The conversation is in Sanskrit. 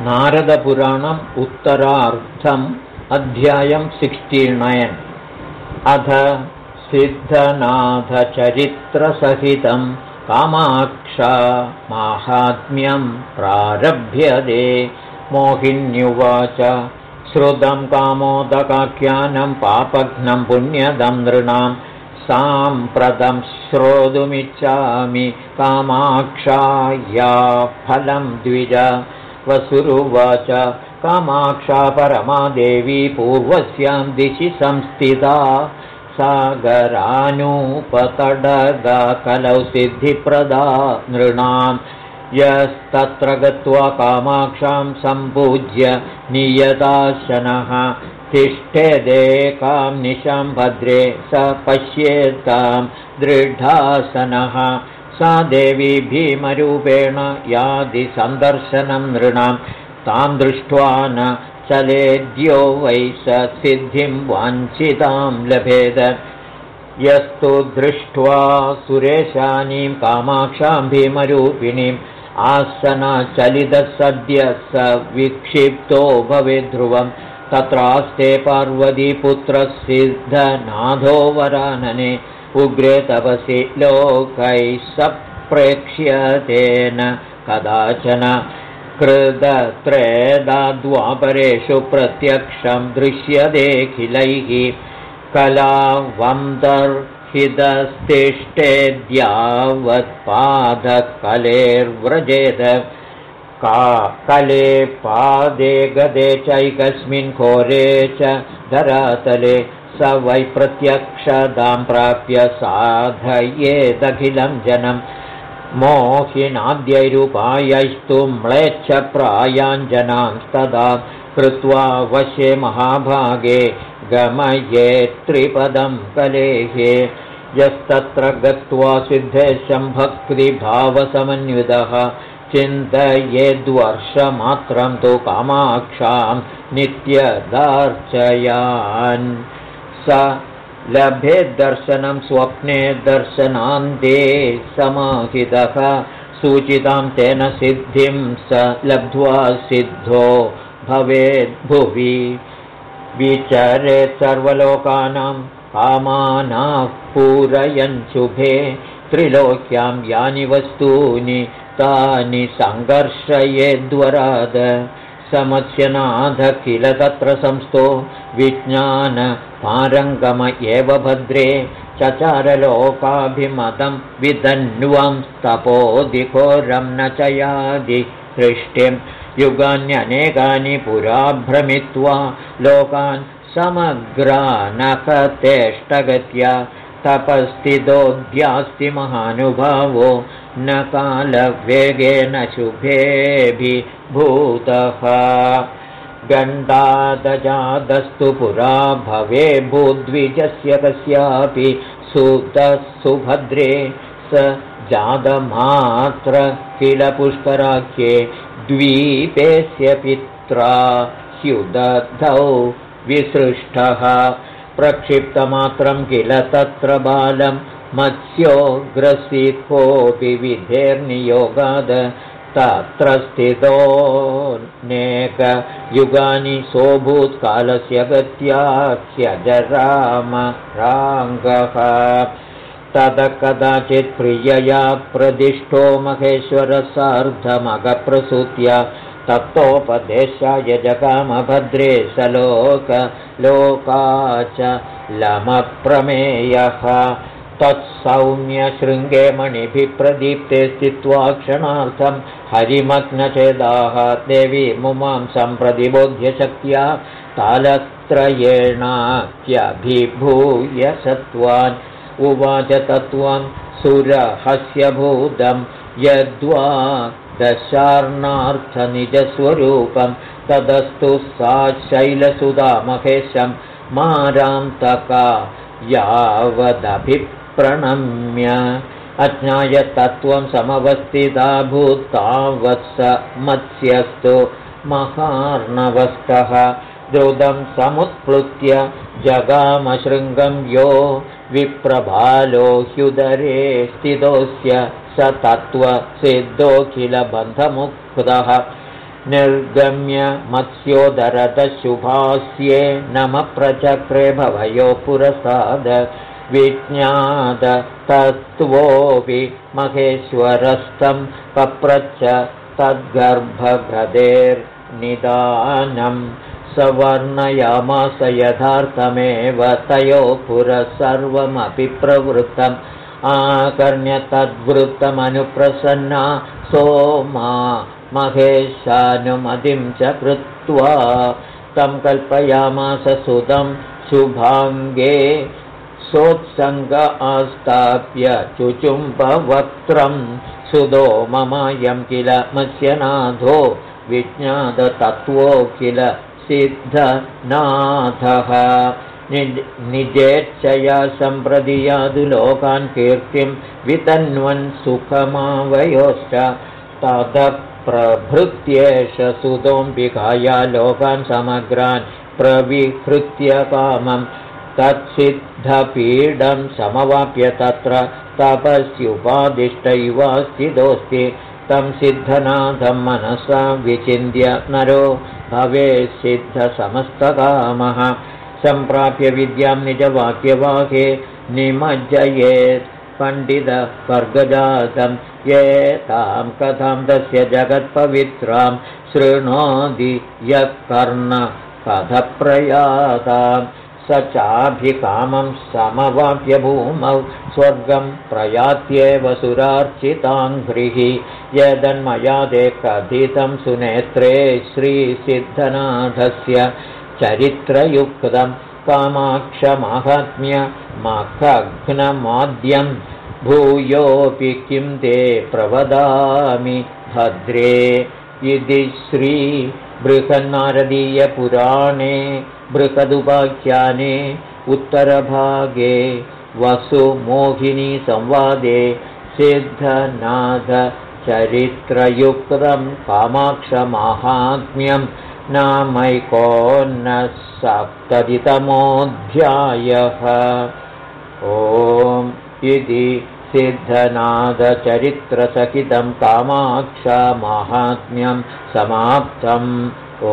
नारदपुराणम् उत्तरार्धम् अध्यायं सिक्स्टिनैन्। अथ सिद्धनाथचरित्रसहितं कामाक्षा माहात्म्यं प्रारभ्यते। मोहिन्युवाच श्रुतं कामोदकाख्यानं पापघ्नं पुण्यदं नृणां। साम्प्रतं श्रोतुमिच्छामि कामाक्षाया फलं द्विज वसुरुवाच। कामाक्षा परमादेवी पूर्वस्यां दिशि संस्थिता। सागरानुपतडगा कलौ सिद्धिप्रदा नृणां यस्तत्र गत्वा कामाक्षां सम्पूज्य नियताशनः। तिष्ठेदेकां निशां भद्रे स पश्येतां दृढासनः सा देवी भीमरूपेण यादिसन्दर्शनं नृणां। तां दृष्ट्वा न चलेद्यो वै स सिद्धिं वाञ्छितां लभेद। यस्तु दृष्ट्वा सुरेशानीं कामाक्षां भीमरूपिणीम् आसनचलितसद्य स विक्षिप्तो भवेद्ध्रुवं तत्रास्ते पार्वतीपुत्रसिद्धनाथो वरानने उग्रे तपसि लोकैः सप्रेक्ष्यतेन कदाचन कृतत्रेदाद्वापरेषु प्रत्यक्षं दृश्यतेऽखिलैः कलावन्तर्हितस्तिष्ठेद्यावत्पादकलेर्व्रजेत का कले पादे गदे चैकस्मिन् घोरे च धरातले स वै प्रत्यक्षदां प्राप्य साधयेदखिलं जनं मोहिनाद्यैरुपायैस्तु म्लेच्छप्रायाञ्जनांस्तदा कृत्वा वशे महाभागे गमये त्रिपदं कलेहे यस्तत्र गत्वा सिद्धेशं भक्तिभावसमन्वितः। चिन्तयेद्वर्षमात्रं तु कामाक्षां नित्यदार्चयान् स लभेद्दर्शनं स्वप्ने दर्शनान्ते समाहितः। सूचितां तेन सिद्धिं स लब्ध्वा सिद्धो भवेद्भुवि विचरेत् सर्वलोकानां कामानाः पूरयन् शुभे। त्रिलोक्यां यानि वस्तूनि तानि सङ्घर्षयेद्वराद समस्यनाथ किल तत्र संस्थो विज्ञानपारङ्गम एव भद्रे चचारलोकाभिमतं विधन्वं तपोदिघोरं न च यादि हृष्टिं युगान्यनेकानि पुरा भ्रमित्वा लोकान् समग्रानकतेष्टगत्या तपस्थितोऽध्यास्ति महानुभावो न कालवेगेन शुभेऽभिभूतः। गण्डादजादस्तु पुरा भवे भूद्विजस्य कस्यापि सुतः सुभद्रे स जातमात्र किल पुष्कराख्ये द्वीपेस्य पित्रा स्युदधौ विसृष्टः प्रक्षिप्तमात्रं किल तत्र बालं? मत्स्योग्रसीत्कोऽपि विधेर्नियोगाद तत्र स्थितोऽनेकयुगानि सोऽभूत्कालस्य गत्या ह्यजरामराङ्गः तद कदाचित् प्रियया प्रदिष्टो महेश्वरसार्धमगप्रसूत्या तत्तोपदेशाय जगामभद्रे सलोक लोका च लमप्रमेयः। तत्सौम्यशृङ्गे मणिभिः प्रदीप्ते स्थित्वा क्षणार्थं हरिमग्नचेदाः देवी मुमां सम्प्रतिबोध्यशक्त्या तालत्रयेणात्यभिभूय सत्त्वान्। उवाच तत्त्वं सुरहस्यभूतं यद्वा दशार्णार्थनिजस्वरूपं तदस्तु सा शैलसुधा महेशं मारान्तका यावदभिप्रणम्य अज्ञायतत्त्वं समवस्थिता भूतावत्स मत्स्यस्तु महार्णवस्तः द्रुतं समुत्प्लुत्य जगामशृङ्गं यो विप्रभालो ह्युदरे स्थितोऽस्य स तत्त्वसिद्धोऽखिलबन्धमुक्तः निर्गम्य मत्स्योदरतशुभास्ये नम प्रचक्रे भवयो पुरसाद विज्ञाततत्त्वोऽपि महेश्वरस्थं पप्रच्छ सवर्णयामास यथार्थमेव तयो पुरः सर्वमपि प्रवृत्तम्। आकर्ण्य तद्वृत्तमनुप्रसन्ना सोमा महेशानुमतिं च कृत्वा तं कल्पयामास सुतं शुभाङ्गे सोत्सङ्ग आस्थाप्य चुचुम्बवक्त्रं सुदो ममायं किल मत्स्यनाथो विज्ञाततत्त्वो किल सिद्धनाथः। निजेच्छया सम्प्रदियादु लोकान् कीर्तिं वितन्वन् सुखमावयोश्च। तदप्रभृत्येष सुतोऽम्बिकाया लोकान् समग्रान् प्रविहृत्य कामं। तत्सिद्धपीडं समवाप्य तत्र तपस्युपादिष्टैव स्थितोऽस्ति तं सिद्धनाथं मनसा विचिन्त्य नरो भवेसिद्धसमस्तकामः सम्प्राप्य विद्यां निजवाक्यवाहे निमज्जयेत् पण्डितवर्गजातं। ये तां कथां तस्य जगत्पवित्रां शृणोति यः कर्णकथप्रयाताम् स चाभिकामं समवाप्य भूमौ स्वर्गं प्रयात्येव सुरार्चिताङ्घ्रिः यदन्मया ते कथितं सुनेत्रे श्रीसिद्धनाथस्य चरित्रयुक्तं कामाक्षमाहात्म्यमखघ्नमाद्यं भूयोऽपि किं ते प्रवदामि भद्रे। इति श्रीबृहन्नारदीयपुराणे बृहदुपाख्याने उत्तरभागे वसुमोहिनीसंवादे सिद्धनाथचरित्रयुक्तं कामाक्षमाहात्म्यं नामैकोन्नसप्ततितमोऽध्यायः ॐ इति सिद्धनाथचरित्रसहितं कामाक्षमाहात्म्यं समाप्तम्। ॐ